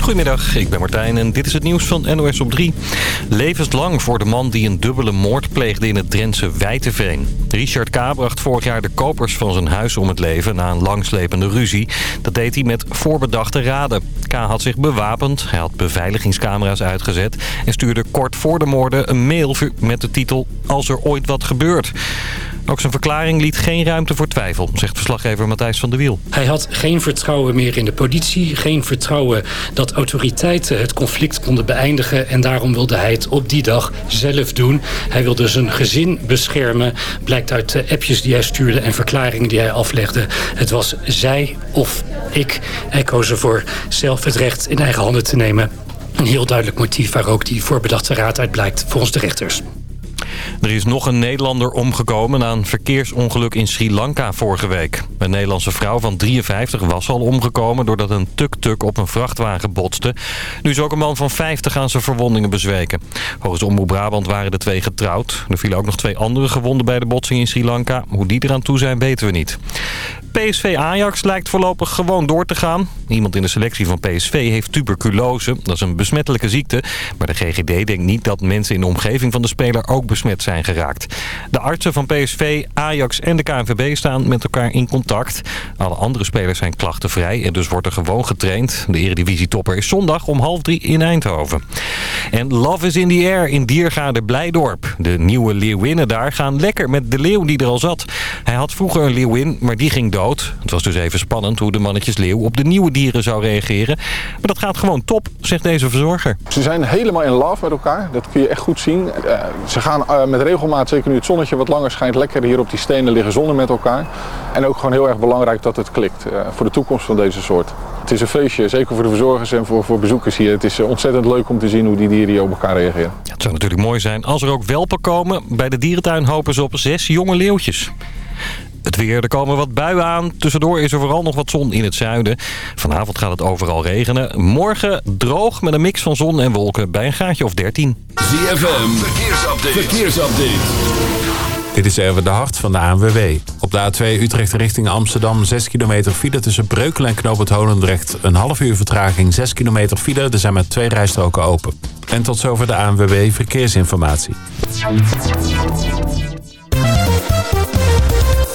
Goedemiddag, ik ben Martijn en dit is het nieuws van NOS op 3. Levenslang voor de man die een dubbele moord pleegde in het Drentse Wijteveen. Richard K. bracht vorig jaar de kopers van zijn huis om het leven na een langslepende ruzie. Dat deed hij met voorbedachte raden. K. had zich bewapend, hij had beveiligingscamera's uitgezet... en stuurde kort voor de moorden een mail met de titel Als er ooit wat gebeurt. Ook zijn verklaring liet geen ruimte voor twijfel, zegt verslaggever Matthijs van der Wiel. Hij had geen vertrouwen meer in de politie, geen vertrouwen dat autoriteiten het conflict konden beëindigen. En daarom wilde hij het op die dag zelf doen. Hij wilde zijn gezin beschermen, blijkt uit de appjes die hij stuurde en verklaringen die hij aflegde. Het was zij of ik. Hij koos ervoor zelf het recht in eigen handen te nemen. Een heel duidelijk motief waar ook die voorbedachte raad uit blijkt volgens de rechters. Er is nog een Nederlander omgekomen na een verkeersongeluk in Sri Lanka vorige week. Een Nederlandse vrouw van 53 was al omgekomen doordat een tuk-tuk op een vrachtwagen botste. Nu is ook een man van 50 aan zijn verwondingen bezweken. Volgens Omroep Brabant waren de twee getrouwd. Er vielen ook nog twee andere gewonden bij de botsing in Sri Lanka. Hoe die eraan toe zijn weten we niet. PSV Ajax lijkt voorlopig gewoon door te gaan. Iemand in de selectie van PSV heeft tuberculose. Dat is een besmettelijke ziekte. Maar de GGD denkt niet dat mensen in de omgeving van de speler ook besmet zijn geraakt. De artsen van PSV, Ajax en de KNVB staan met elkaar in contact. Alle andere spelers zijn klachtenvrij en dus wordt er gewoon getraind. De Eredivisie-topper is zondag om half drie in Eindhoven. En Love is in the Air in Diergaarde Blijdorp. De nieuwe leeuwinnen daar gaan lekker met de leeuw die er al zat. Hij had vroeger een leeuwin, maar die ging dood. Het was dus even spannend hoe de mannetjes leeuw op de nieuwe dieren zou reageren. Maar dat gaat gewoon top, zegt deze verzorger. Ze zijn helemaal in love met elkaar. Dat kun je echt goed zien. Uh, ze gaan uh, met regelmaat, zeker nu het zonnetje wat langer schijnt, lekker hier op die stenen liggen zonnen met elkaar. En ook gewoon heel erg belangrijk dat het klikt uh, voor de toekomst van deze soort. Het is een feestje, zeker voor de verzorgers en voor, voor bezoekers hier. Het is ontzettend leuk om te zien hoe die dieren hier op elkaar reageren. Ja, het zou natuurlijk mooi zijn als er ook welpen komen. Bij de dierentuin hopen ze op zes jonge leeuwtjes. Het weer, er komen wat buien aan. Tussendoor is er vooral nog wat zon in het zuiden. Vanavond gaat het overal regenen. Morgen droog met een mix van zon en wolken bij een graadje of 13. ZFM, verkeersupdate. verkeersupdate. Dit is even de hart van de ANWB. Op de A2 Utrecht richting Amsterdam 6 kilometer file tussen Breukelen en Knoop het Holendrecht. Een half uur vertraging, 6 kilometer file. Er zijn maar twee rijstroken open. En tot zover de ANWB Verkeersinformatie.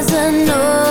doesn't know.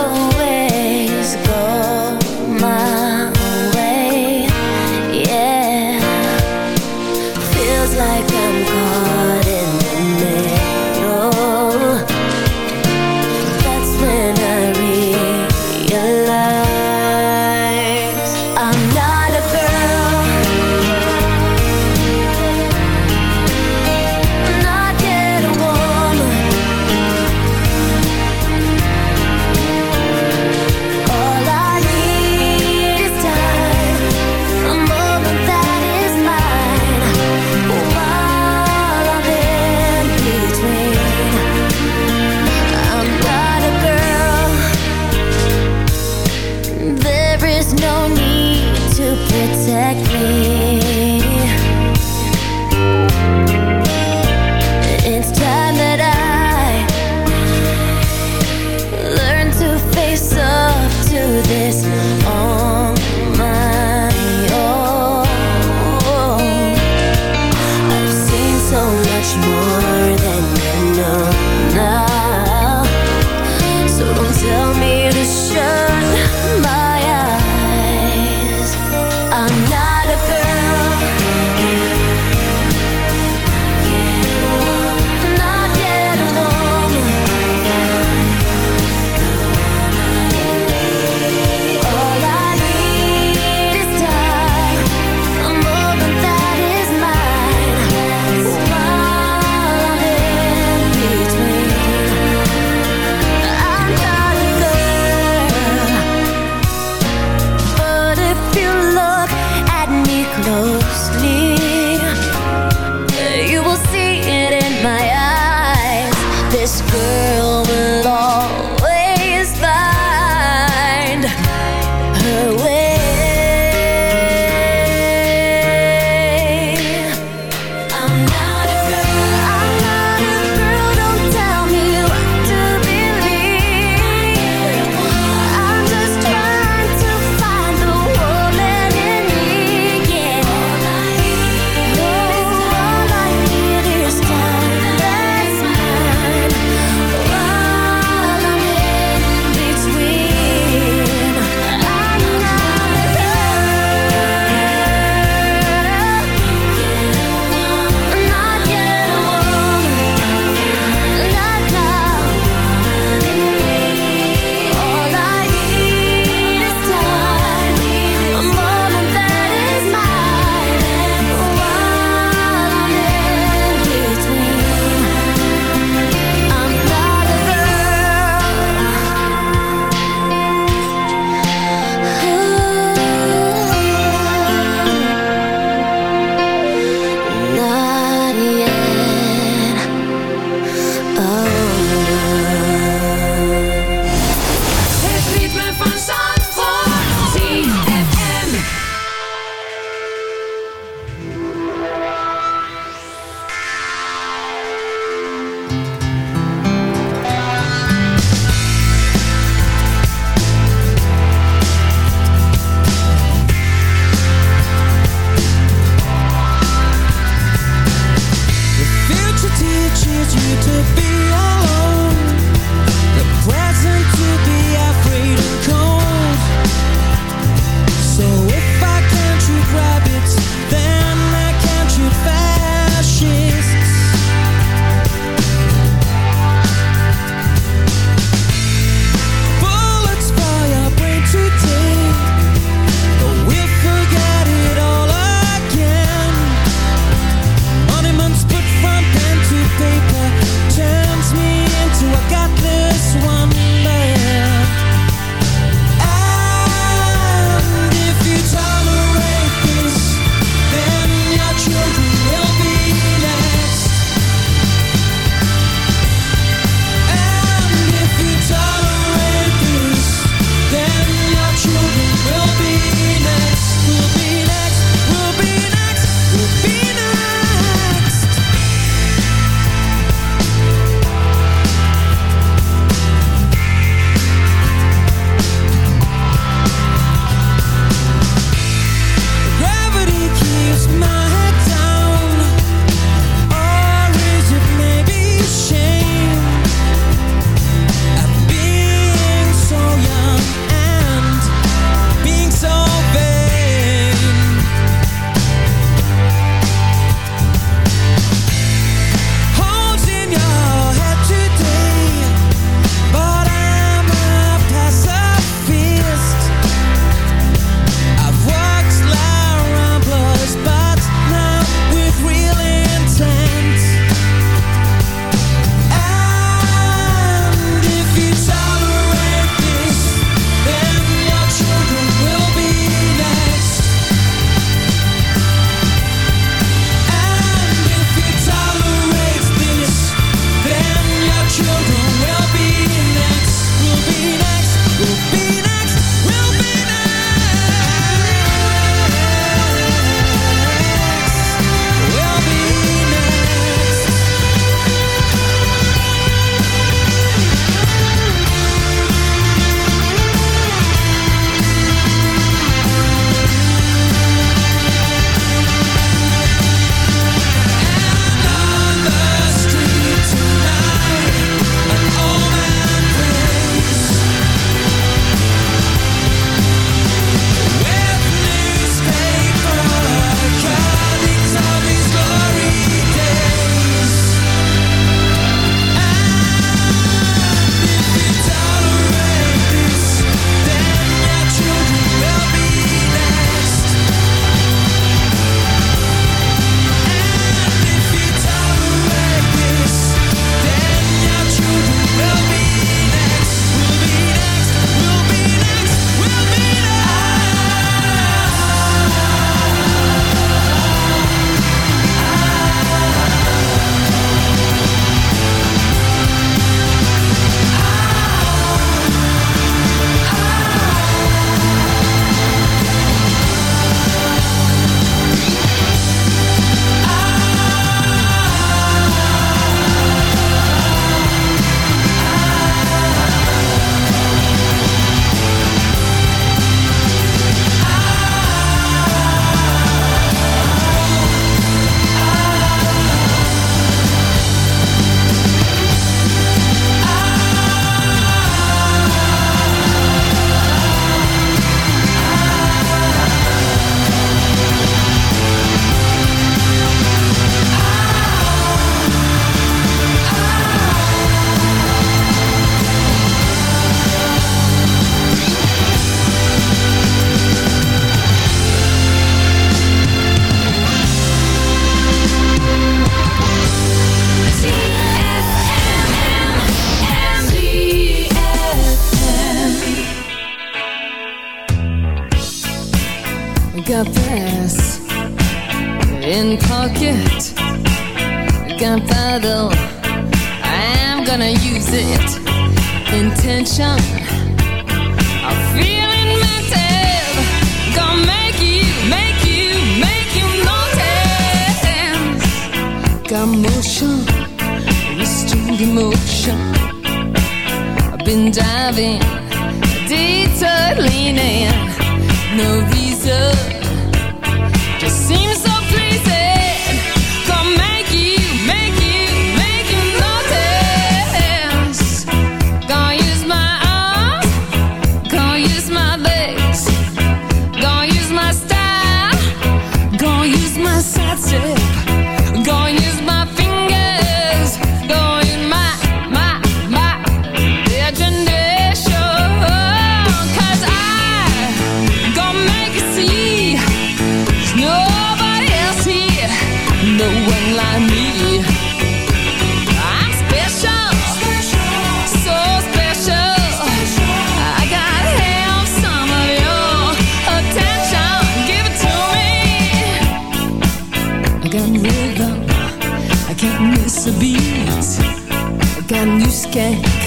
Skank,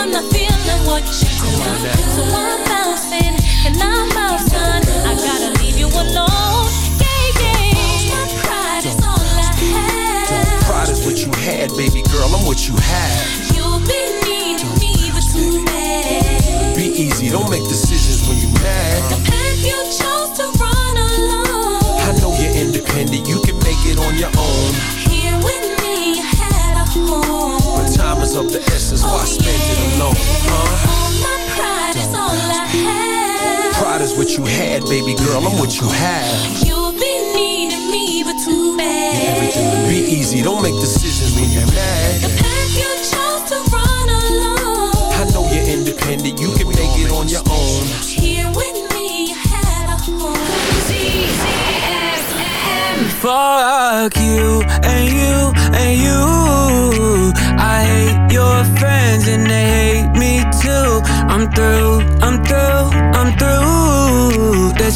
I'm not feeling what you do. So I'm bouncing and I'm son. I gotta leave you alone. Yeah, yeah. My pride is all I have. Pride is what you had, baby girl, I'm what you have. You'll be needing me, but too bad. Be easy, don't make decisions when you're mad. The path you chose to run alone. I know you're independent, you can make it on your own. Here with me, you had a home. But time is of the essence, why spend it alone? Huh? All my pride is all I have. Pride is what you had, baby girl, I'm what you have. You'll be needing me, but too bad. Be easy, don't make decisions when you're mad. The path you chose to run alone. I know you're independent, you can make it on your own. Here with me, you had a home. Fuck you and you and you.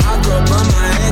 That hot girl bummer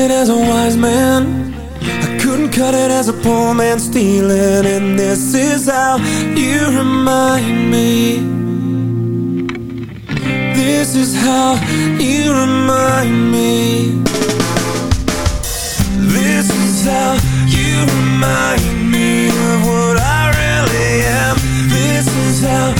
it as a wise man. I couldn't cut it as a poor man stealing And this is how you remind me. This is how you remind me. This is how you remind me Of what I really am. This is how